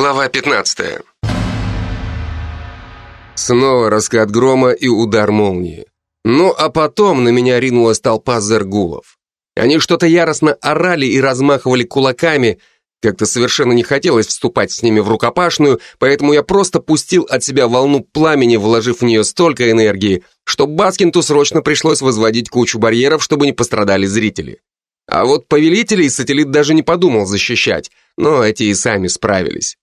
Глава 15 Снова раскат грома и удар молнии. Ну а потом на меня ринулась толпа зергулов. Они что-то яростно орали и размахивали кулаками. Как-то совершенно не хотелось вступать с ними в рукопашную, поэтому я просто пустил от себя волну пламени, вложив в нее столько энергии, что Баскинту срочно пришлось возводить кучу барьеров, чтобы не пострадали зрители. А вот повелителей сателлит даже не подумал защищать, но эти и сами справились.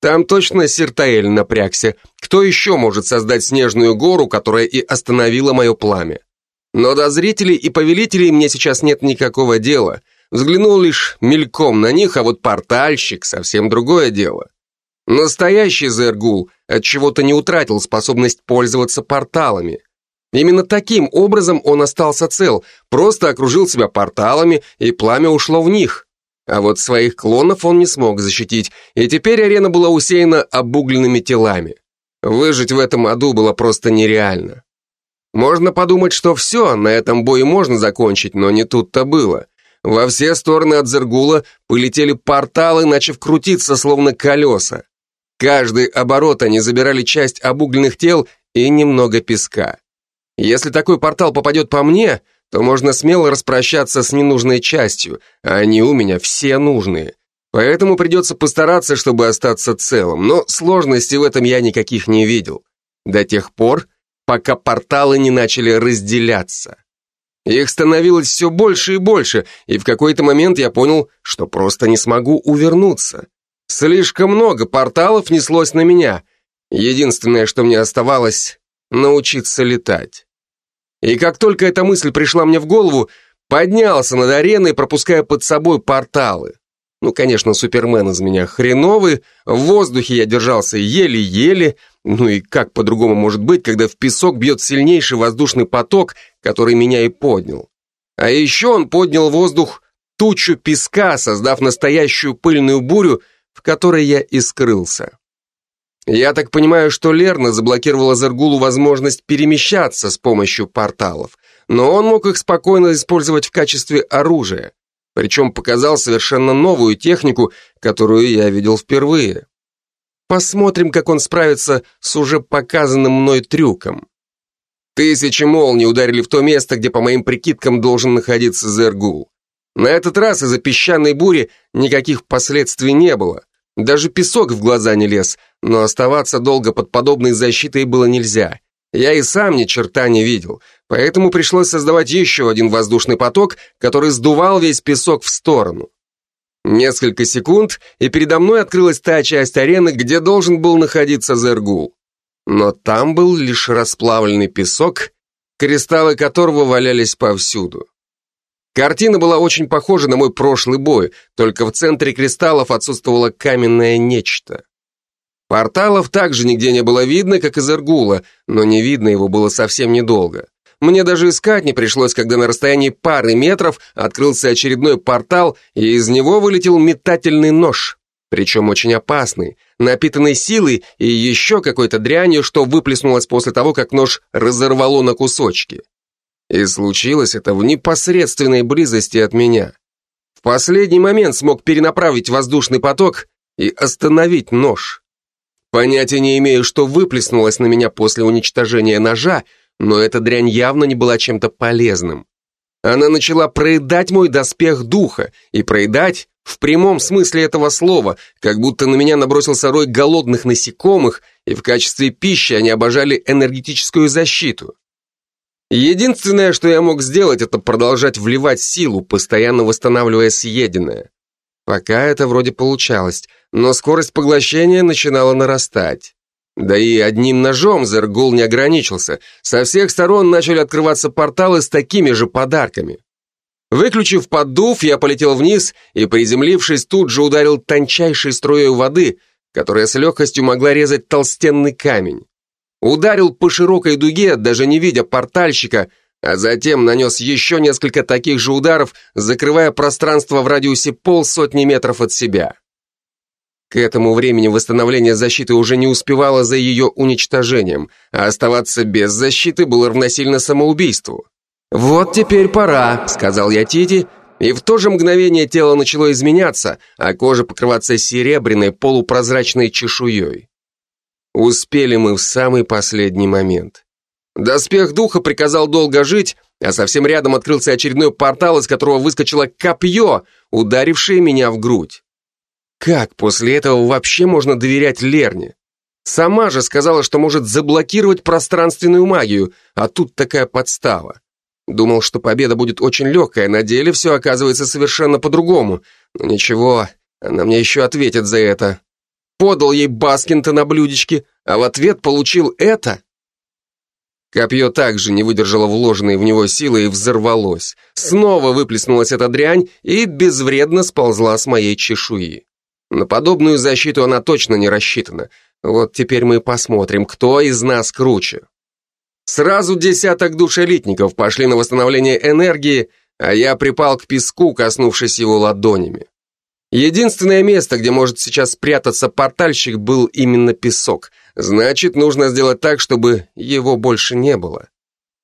Там точно Сиртаэль напрягся. Кто еще может создать снежную гору, которая и остановила мое пламя? Но до зрителей и повелителей мне сейчас нет никакого дела. Взглянул лишь мельком на них, а вот портальщик — совсем другое дело. Настоящий Зергул от чего то не утратил способность пользоваться порталами. Именно таким образом он остался цел, просто окружил себя порталами, и пламя ушло в них. А вот своих клонов он не смог защитить, и теперь арена была усеяна обугленными телами. Выжить в этом аду было просто нереально. Можно подумать, что все, на этом бой можно закончить, но не тут-то было. Во все стороны от Зергула полетели порталы, начав крутиться, словно колеса. Каждый оборот они забирали часть обугленных тел и немного песка. Если такой портал попадет по мне, то можно смело распрощаться с ненужной частью, а они у меня все нужные. Поэтому придется постараться, чтобы остаться целым, но сложностей в этом я никаких не видел. До тех пор, пока порталы не начали разделяться. Их становилось все больше и больше, и в какой-то момент я понял, что просто не смогу увернуться. Слишком много порталов неслось на меня. Единственное, что мне оставалось, научиться летать. И как только эта мысль пришла мне в голову, поднялся над ареной, пропуская под собой порталы. Ну, конечно, супермен из меня хреновый, в воздухе я держался еле-еле, ну и как по-другому может быть, когда в песок бьет сильнейший воздушный поток, который меня и поднял. А еще он поднял воздух тучу песка, создав настоящую пыльную бурю, в которой я и скрылся. Я так понимаю, что Лерна заблокировала Зергулу возможность перемещаться с помощью порталов, но он мог их спокойно использовать в качестве оружия, причем показал совершенно новую технику, которую я видел впервые. Посмотрим, как он справится с уже показанным мной трюком. Тысячи молний ударили в то место, где, по моим прикидкам, должен находиться Зергул. На этот раз из-за песчаной бури никаких последствий не было. Даже песок в глаза не лез, но оставаться долго под подобной защитой было нельзя. Я и сам ни черта не видел, поэтому пришлось создавать еще один воздушный поток, который сдувал весь песок в сторону. Несколько секунд, и передо мной открылась та часть арены, где должен был находиться Зергул. Но там был лишь расплавленный песок, кристаллы которого валялись повсюду. Картина была очень похожа на мой прошлый бой, только в центре кристаллов отсутствовало каменное нечто. Порталов также нигде не было видно, как из Иргула, но не видно его было совсем недолго. Мне даже искать не пришлось, когда на расстоянии пары метров открылся очередной портал, и из него вылетел метательный нож. Причем очень опасный, напитанный силой и еще какой-то дрянью, что выплеснулось после того, как нож разорвало на кусочки. И случилось это в непосредственной близости от меня. В последний момент смог перенаправить воздушный поток и остановить нож. Понятия не имею, что выплеснулось на меня после уничтожения ножа, но эта дрянь явно не была чем-то полезным. Она начала проедать мой доспех духа, и проедать в прямом смысле этого слова, как будто на меня набросился рой голодных насекомых, и в качестве пищи они обожали энергетическую защиту. Единственное, что я мог сделать, это продолжать вливать силу, постоянно восстанавливая съеденное. Пока это вроде получалось, но скорость поглощения начинала нарастать. Да и одним ножом Зергул не ограничился. Со всех сторон начали открываться порталы с такими же подарками. Выключив поддув, я полетел вниз и, приземлившись, тут же ударил тончайшей струей воды, которая с легкостью могла резать толстенный камень. Ударил по широкой дуге, даже не видя портальщика, а затем нанес еще несколько таких же ударов, закрывая пространство в радиусе полсотни метров от себя. К этому времени восстановление защиты уже не успевало за ее уничтожением, а оставаться без защиты было равносильно самоубийству. «Вот теперь пора», — сказал я Тити, И в то же мгновение тело начало изменяться, а кожа покрываться серебряной полупрозрачной чешуей. Успели мы в самый последний момент. Доспех духа приказал долго жить, а совсем рядом открылся очередной портал, из которого выскочило копье, ударившее меня в грудь. Как после этого вообще можно доверять Лерне? Сама же сказала, что может заблокировать пространственную магию, а тут такая подстава. Думал, что победа будет очень легкая, на деле все оказывается совершенно по-другому. Ничего, она мне еще ответит за это. Подал ей Баскинта на блюдечке, а в ответ получил это. Копье также не выдержало вложенной в него силы и взорвалось. Снова выплеснулась эта дрянь и безвредно сползла с моей чешуи. На подобную защиту она точно не рассчитана. Вот теперь мы посмотрим, кто из нас круче. Сразу десяток душ элитников пошли на восстановление энергии, а я припал к песку, коснувшись его ладонями. Единственное место, где может сейчас спрятаться портальщик, был именно песок. Значит, нужно сделать так, чтобы его больше не было.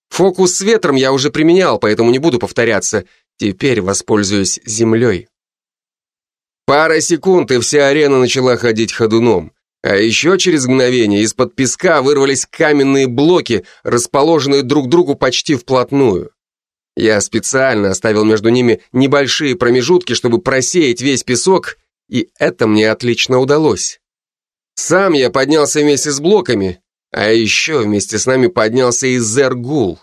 Фокус с ветром я уже применял, поэтому не буду повторяться. Теперь воспользуюсь землей. Пара секунд, и вся арена начала ходить ходуном. А еще через мгновение из-под песка вырвались каменные блоки, расположенные друг к другу почти вплотную. Я специально оставил между ними небольшие промежутки, чтобы просеять весь песок, и это мне отлично удалось. Сам я поднялся вместе с блоками, а еще вместе с нами поднялся и Зергул.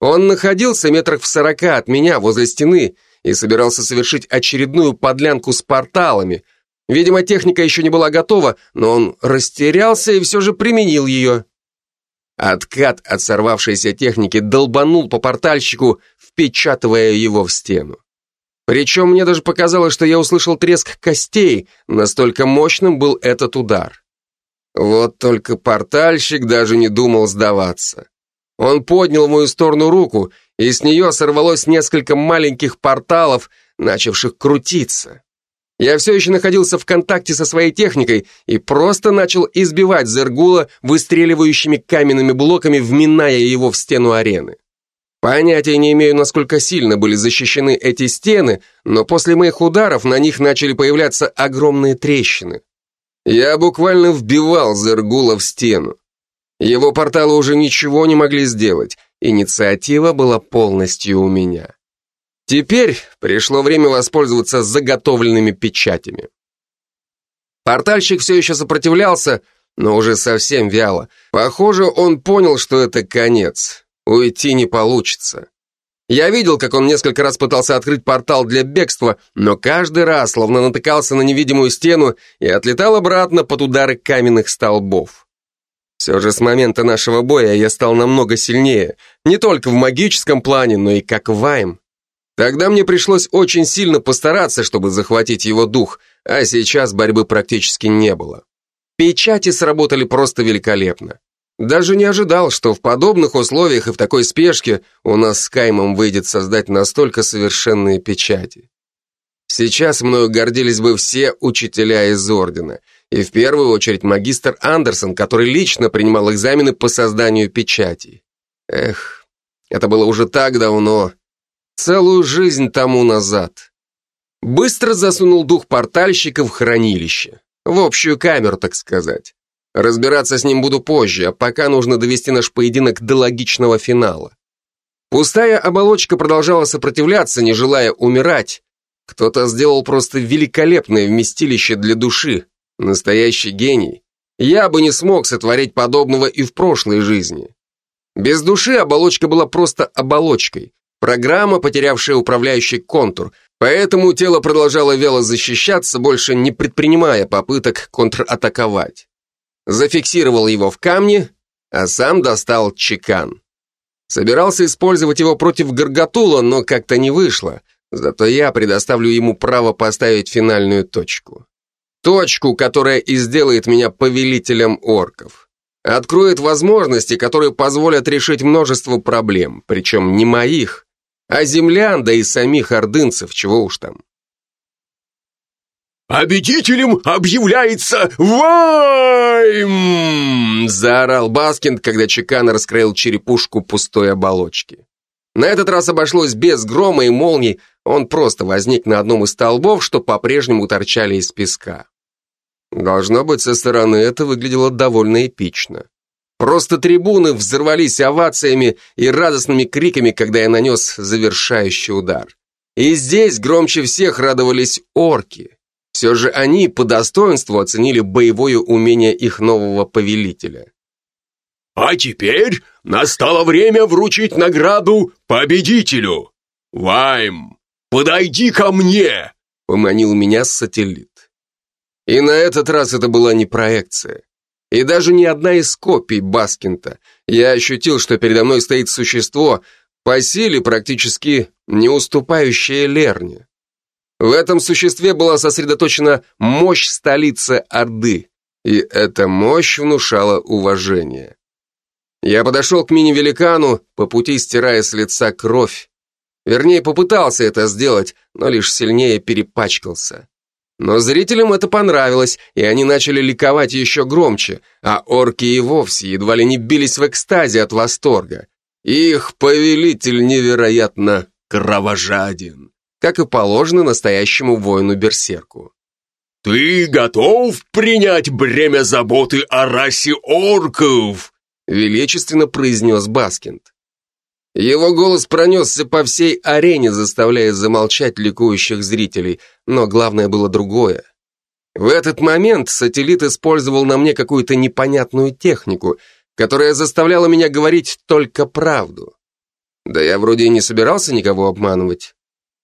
Он находился метрах в сорока от меня возле стены и собирался совершить очередную подлянку с порталами – Видимо, техника еще не была готова, но он растерялся и все же применил ее. Откат от сорвавшейся техники долбанул по портальщику, впечатывая его в стену. Причем мне даже показалось, что я услышал треск костей, настолько мощным был этот удар. Вот только портальщик даже не думал сдаваться. Он поднял в мою сторону руку, и с нее сорвалось несколько маленьких порталов, начавших крутиться. Я все еще находился в контакте со своей техникой и просто начал избивать Зергула выстреливающими каменными блоками, вминая его в стену арены. Понятия не имею, насколько сильно были защищены эти стены, но после моих ударов на них начали появляться огромные трещины. Я буквально вбивал Зергула в стену. Его порталы уже ничего не могли сделать, инициатива была полностью у меня. Теперь пришло время воспользоваться заготовленными печатями. Портальщик все еще сопротивлялся, но уже совсем вяло. Похоже, он понял, что это конец. Уйти не получится. Я видел, как он несколько раз пытался открыть портал для бегства, но каждый раз словно натыкался на невидимую стену и отлетал обратно под удары каменных столбов. Все же с момента нашего боя я стал намного сильнее, не только в магическом плане, но и как Вайм. Тогда мне пришлось очень сильно постараться, чтобы захватить его дух, а сейчас борьбы практически не было. Печати сработали просто великолепно. Даже не ожидал, что в подобных условиях и в такой спешке у нас с Каймом выйдет создать настолько совершенные печати. Сейчас мною гордились бы все учителя из Ордена, и в первую очередь магистр Андерсон, который лично принимал экзамены по созданию печатей. Эх, это было уже так давно, Целую жизнь тому назад. Быстро засунул дух портальщика в хранилище. В общую камеру, так сказать. Разбираться с ним буду позже, а пока нужно довести наш поединок до логичного финала. Пустая оболочка продолжала сопротивляться, не желая умирать. Кто-то сделал просто великолепное вместилище для души. Настоящий гений. Я бы не смог сотворить подобного и в прошлой жизни. Без души оболочка была просто оболочкой. Программа, потерявшая управляющий контур, поэтому тело продолжало вяло защищаться, больше не предпринимая попыток контратаковать. Зафиксировал его в камне, а сам достал чекан. Собирался использовать его против Гаргатула, но как-то не вышло, зато я предоставлю ему право поставить финальную точку. Точку, которая и сделает меня повелителем орков. Откроет возможности, которые позволят решить множество проблем, причем не моих, а землян, да и самих ордынцев, чего уж там. «Победителем объявляется Вайм!» Заорал Баскинд, когда Чекан раскроил черепушку пустой оболочки. На этот раз обошлось без грома и молний, Он просто возник на одном из столбов, что по-прежнему торчали из песка. Должно быть, со стороны это выглядело довольно эпично. Просто трибуны взорвались овациями и радостными криками, когда я нанес завершающий удар. И здесь громче всех радовались орки. Все же они по достоинству оценили боевое умение их нового повелителя. «А теперь настало время вручить награду победителю! Вайм, подойди ко мне!» Поманил меня сателлит. И на этот раз это была не проекция. И даже не одна из копий Баскинта. Я ощутил, что передо мной стоит существо, по силе практически не уступающее Лерне. В этом существе была сосредоточена мощь столицы Орды, и эта мощь внушала уважение. Я подошел к мини-великану, по пути стирая с лица кровь. Вернее, попытался это сделать, но лишь сильнее перепачкался. Но зрителям это понравилось, и они начали ликовать еще громче, а орки и вовсе едва ли не бились в экстазе от восторга. Их повелитель невероятно кровожаден, как и положено настоящему воину-берсерку. «Ты готов принять бремя заботы о расе орков?» величественно произнес Баскинд. Его голос пронесся по всей арене, заставляя замолчать ликующих зрителей, но главное было другое. В этот момент сателлит использовал на мне какую-то непонятную технику, которая заставляла меня говорить только правду. Да я вроде и не собирался никого обманывать.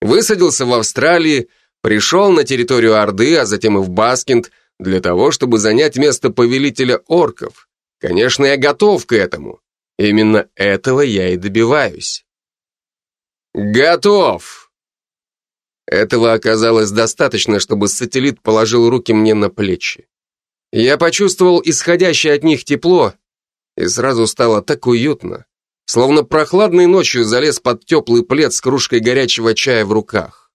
Высадился в Австралии, пришел на территорию Орды, а затем и в Баскинд, для того, чтобы занять место повелителя орков. Конечно, я готов к этому. Именно этого я и добиваюсь. Готов! Этого оказалось достаточно, чтобы сателлит положил руки мне на плечи. Я почувствовал исходящее от них тепло, и сразу стало так уютно, словно прохладной ночью залез под теплый плед с кружкой горячего чая в руках.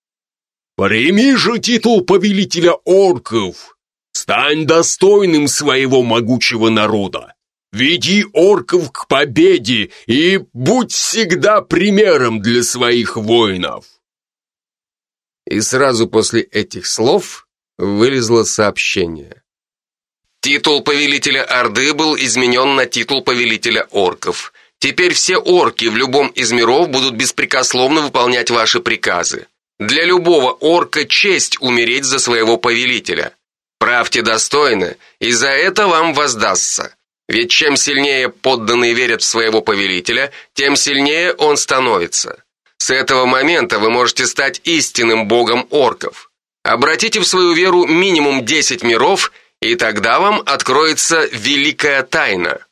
«Прими же титул повелителя орков! Стань достойным своего могучего народа! Веди орков к победе и будь всегда примером для своих воинов. И сразу после этих слов вылезло сообщение. Титул повелителя Орды был изменен на титул повелителя орков. Теперь все орки в любом из миров будут беспрекословно выполнять ваши приказы. Для любого орка честь умереть за своего повелителя. Правьте достойно, и за это вам воздастся. Ведь чем сильнее подданные верят в своего повелителя, тем сильнее он становится. С этого момента вы можете стать истинным богом орков. Обратите в свою веру минимум 10 миров, и тогда вам откроется великая тайна.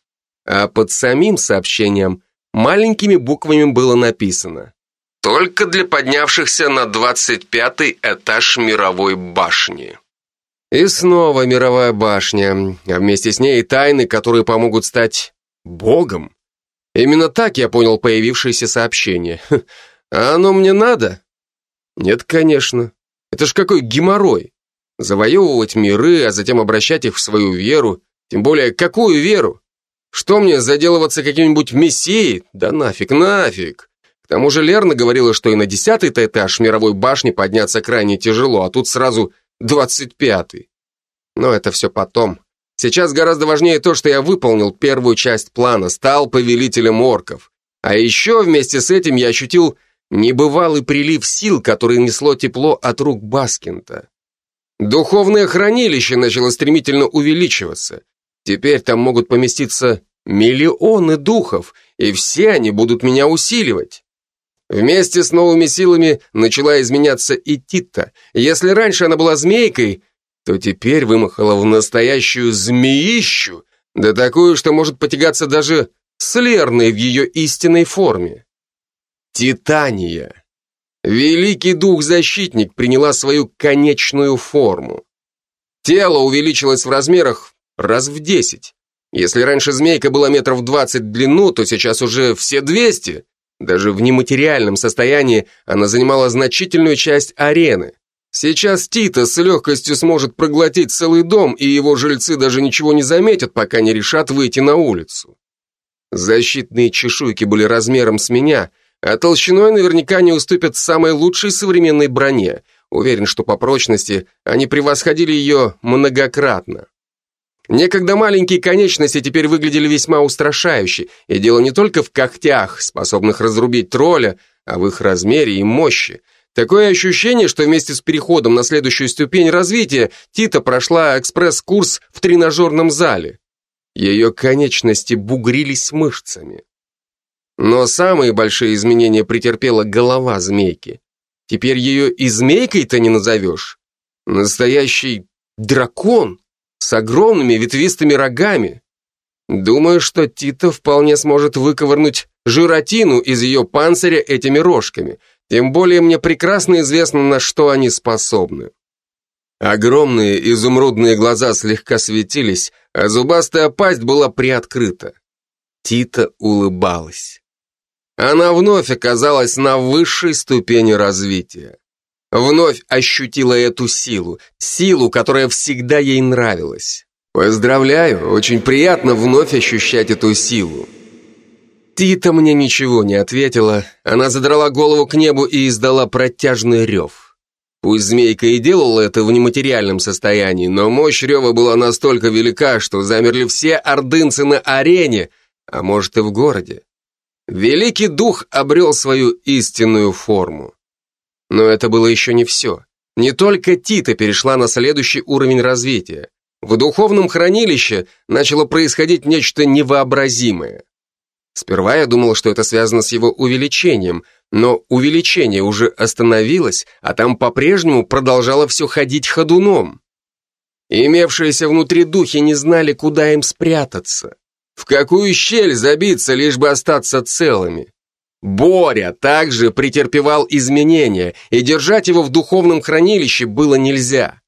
А под самим сообщением маленькими буквами было написано: только для поднявшихся на 25 этаж мировой башни. И снова мировая башня, а вместе с ней тайны, которые помогут стать богом. Именно так я понял появившееся сообщение. А оно мне надо? Нет, конечно. Это ж какой геморрой. Завоевывать миры, а затем обращать их в свою веру. Тем более, какую веру? Что мне, заделываться каким-нибудь мессией? Да нафиг, нафиг. К тому же Лерна говорила, что и на десятый этаж мировой башни подняться крайне тяжело, а тут сразу двадцать пятый. Но это все потом. Сейчас гораздо важнее то, что я выполнил первую часть плана, стал повелителем орков. А еще вместе с этим я ощутил небывалый прилив сил, который несло тепло от рук Баскинта. Духовное хранилище начало стремительно увеличиваться. Теперь там могут поместиться миллионы духов, и все они будут меня усиливать. Вместе с новыми силами начала изменяться и Тита. Если раньше она была змейкой, то теперь вымахала в настоящую змеищу, да такую, что может потягаться даже с Лерной в ее истинной форме. Титания. Великий дух-защитник приняла свою конечную форму. Тело увеличилось в размерах раз в десять. Если раньше змейка была метров двадцать в длину, то сейчас уже все двести. Даже в нематериальном состоянии она занимала значительную часть арены. Сейчас Тита с легкостью сможет проглотить целый дом, и его жильцы даже ничего не заметят, пока не решат выйти на улицу. Защитные чешуйки были размером с меня, а толщиной наверняка не уступят самой лучшей современной броне. Уверен, что по прочности они превосходили ее многократно. Некогда маленькие конечности теперь выглядели весьма устрашающе, и дело не только в когтях, способных разрубить тролля, а в их размере и мощи. Такое ощущение, что вместе с переходом на следующую ступень развития Тита прошла экспресс-курс в тренажерном зале. Ее конечности бугрились мышцами. Но самые большие изменения претерпела голова змейки. Теперь ее и змейкой-то не назовешь. Настоящий дракон с огромными ветвистыми рогами. Думаю, что Тита вполне сможет выковырнуть жиротину из ее панциря этими рожками, тем более мне прекрасно известно, на что они способны. Огромные изумрудные глаза слегка светились, а зубастая пасть была приоткрыта. Тита улыбалась. Она вновь оказалась на высшей ступени развития. Вновь ощутила эту силу, силу, которая всегда ей нравилась. Поздравляю, очень приятно вновь ощущать эту силу. Тита мне ничего не ответила, она задрала голову к небу и издала протяжный рев. Пусть змейка и делала это в нематериальном состоянии, но мощь рева была настолько велика, что замерли все ордынцы на арене, а может и в городе. Великий дух обрел свою истинную форму. Но это было еще не все. Не только Тита перешла на следующий уровень развития. В духовном хранилище начало происходить нечто невообразимое. Сперва я думал, что это связано с его увеличением, но увеличение уже остановилось, а там по-прежнему продолжало все ходить ходуном. Имевшиеся внутри духи не знали, куда им спрятаться. В какую щель забиться, лишь бы остаться целыми. Боря также претерпевал изменения, и держать его в духовном хранилище было нельзя.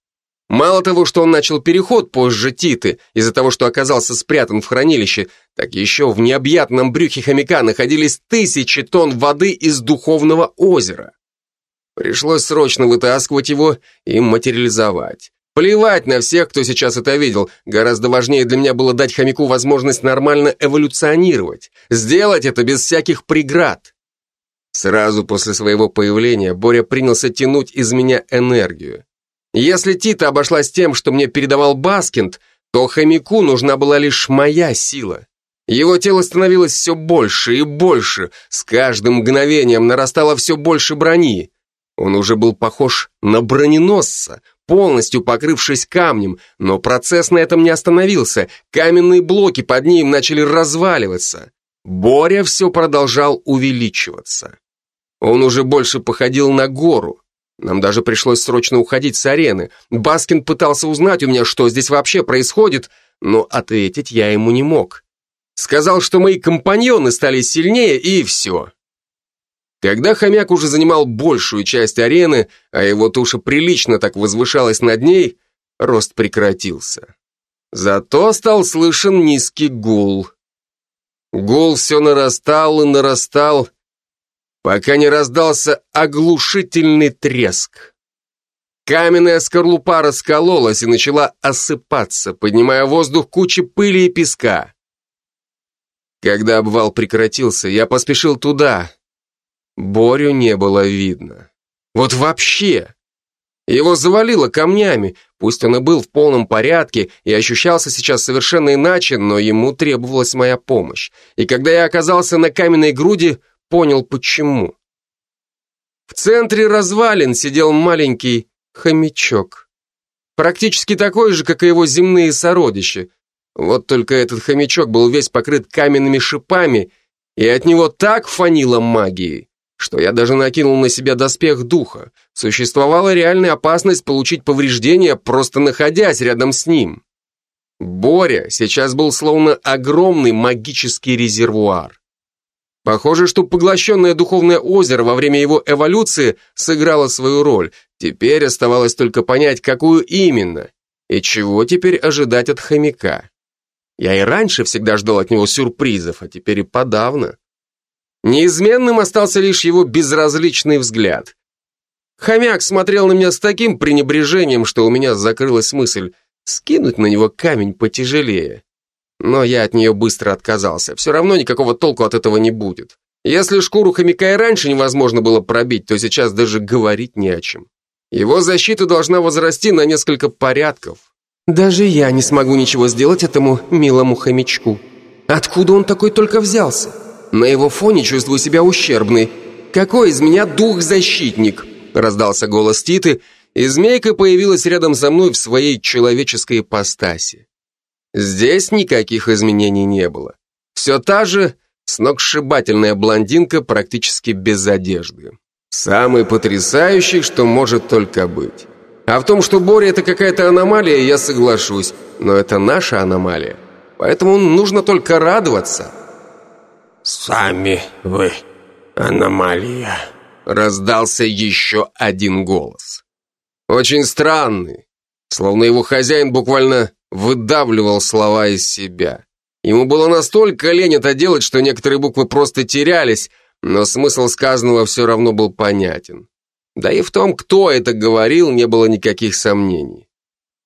Мало того, что он начал переход позже Титы, из-за того, что оказался спрятан в хранилище, так еще в необъятном брюхе хомяка находились тысячи тонн воды из духовного озера. Пришлось срочно вытаскивать его и материализовать. Плевать на всех, кто сейчас это видел. Гораздо важнее для меня было дать хомяку возможность нормально эволюционировать. Сделать это без всяких преград. Сразу после своего появления Боря принялся тянуть из меня энергию. Если Тита обошлась тем, что мне передавал Баскинд, то хомяку нужна была лишь моя сила. Его тело становилось все больше и больше, с каждым мгновением нарастало все больше брони. Он уже был похож на броненосца, полностью покрывшись камнем, но процесс на этом не остановился, каменные блоки под ним начали разваливаться. Боря все продолжал увеличиваться. Он уже больше походил на гору. Нам даже пришлось срочно уходить с арены. Баскин пытался узнать у меня, что здесь вообще происходит, но ответить я ему не мог. Сказал, что мои компаньоны стали сильнее, и все. Когда хомяк уже занимал большую часть арены, а его туша прилично так возвышалась над ней, рост прекратился. Зато стал слышен низкий гул. Гул все нарастал и нарастал, пока не раздался оглушительный треск. Каменная скорлупа раскололась и начала осыпаться, поднимая воздух кучи пыли и песка. Когда обвал прекратился, я поспешил туда. Борю не было видно. Вот вообще! Его завалило камнями, пусть он и был в полном порядке и ощущался сейчас совершенно иначе, но ему требовалась моя помощь. И когда я оказался на каменной груди, понял почему. В центре развалин сидел маленький хомячок. Практически такой же, как и его земные сородичи. Вот только этот хомячок был весь покрыт каменными шипами, и от него так фанило магией, что я даже накинул на себя доспех духа. Существовала реальная опасность получить повреждения, просто находясь рядом с ним. Боря сейчас был словно огромный магический резервуар. Похоже, что поглощенное духовное озеро во время его эволюции сыграло свою роль. Теперь оставалось только понять, какую именно, и чего теперь ожидать от хомяка. Я и раньше всегда ждал от него сюрпризов, а теперь и подавно. Неизменным остался лишь его безразличный взгляд. Хомяк смотрел на меня с таким пренебрежением, что у меня закрылась мысль скинуть на него камень потяжелее. Но я от нее быстро отказался. Все равно никакого толку от этого не будет. Если шкуру хомяка и раньше невозможно было пробить, то сейчас даже говорить не о чем. Его защита должна возрасти на несколько порядков. Даже я не смогу ничего сделать этому милому хомячку. Откуда он такой только взялся? На его фоне чувствую себя ущербной. Какой из меня дух-защитник? Раздался голос Титы, и змейка появилась рядом со мной в своей человеческой ипостаси. Здесь никаких изменений не было. Все та же сногсшибательная блондинка практически без одежды. Самый потрясающий, что может только быть. А в том, что Боря это какая-то аномалия, я соглашусь. Но это наша аномалия. Поэтому нужно только радоваться. «Сами вы аномалия», — раздался еще один голос. Очень странный, словно его хозяин буквально выдавливал слова из себя. Ему было настолько лень это делать, что некоторые буквы просто терялись, но смысл сказанного все равно был понятен. Да и в том, кто это говорил, не было никаких сомнений.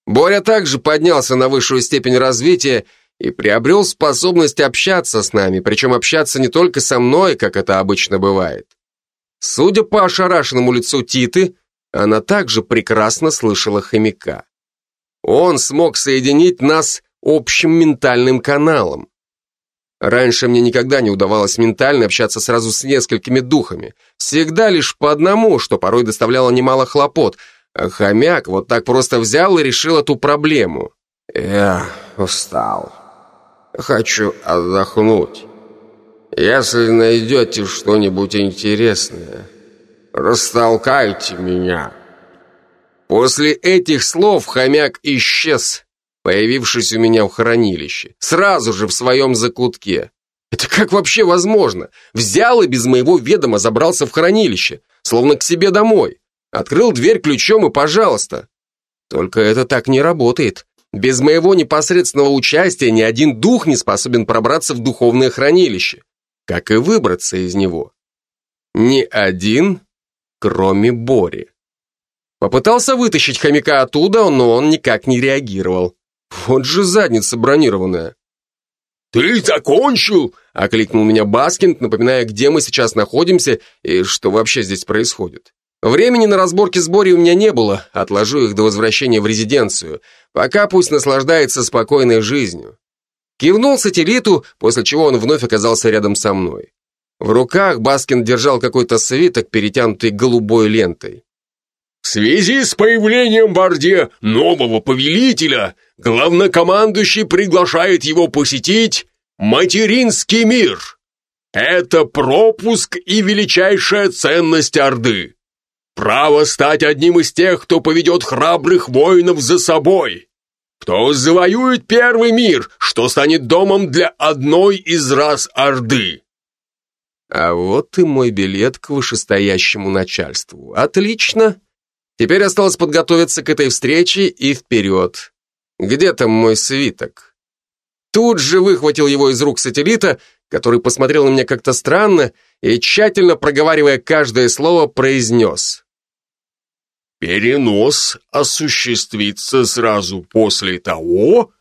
Боря также поднялся на высшую степень развития и приобрел способность общаться с нами, причем общаться не только со мной, как это обычно бывает. Судя по ошарашенному лицу Титы, она также прекрасно слышала хомяка. Он смог соединить нас общим ментальным каналом. Раньше мне никогда не удавалось ментально общаться сразу с несколькими духами. Всегда лишь по одному, что порой доставляло немало хлопот. А хомяк вот так просто взял и решил эту проблему. «Я устал. Хочу отдохнуть. Если найдете что-нибудь интересное, растолкайте меня». После этих слов хомяк исчез, появившись у меня в хранилище, сразу же в своем закутке. Это как вообще возможно? Взял и без моего ведома забрался в хранилище, словно к себе домой. Открыл дверь ключом и пожалуйста. Только это так не работает. Без моего непосредственного участия ни один дух не способен пробраться в духовное хранилище, как и выбраться из него. Ни один, кроме Бори. Попытался вытащить хомяка оттуда, но он никак не реагировал. Вот же задница бронированная. «Ты закончил?» – окликнул меня Баскин, напоминая, где мы сейчас находимся и что вообще здесь происходит. Времени на разборки с Борей у меня не было, отложу их до возвращения в резиденцию. Пока пусть наслаждается спокойной жизнью. Кивнул сателлиту, после чего он вновь оказался рядом со мной. В руках Баскинд держал какой-то свиток, перетянутый голубой лентой. В связи с появлением в Орде нового повелителя, главнокомандующий приглашает его посетить материнский мир. Это пропуск и величайшая ценность Орды. Право стать одним из тех, кто поведет храбрых воинов за собой. Кто завоюет первый мир, что станет домом для одной из рас Орды. А вот и мой билет к вышестоящему начальству. Отлично. Теперь осталось подготовиться к этой встрече и вперед. Где там мой свиток? Тут же выхватил его из рук сателлита, который посмотрел на меня как-то странно и, тщательно проговаривая каждое слово, произнес. «Перенос осуществится сразу после того,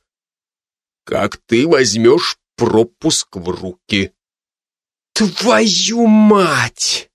как ты возьмешь пропуск в руки». «Твою мать!»